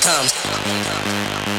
comes.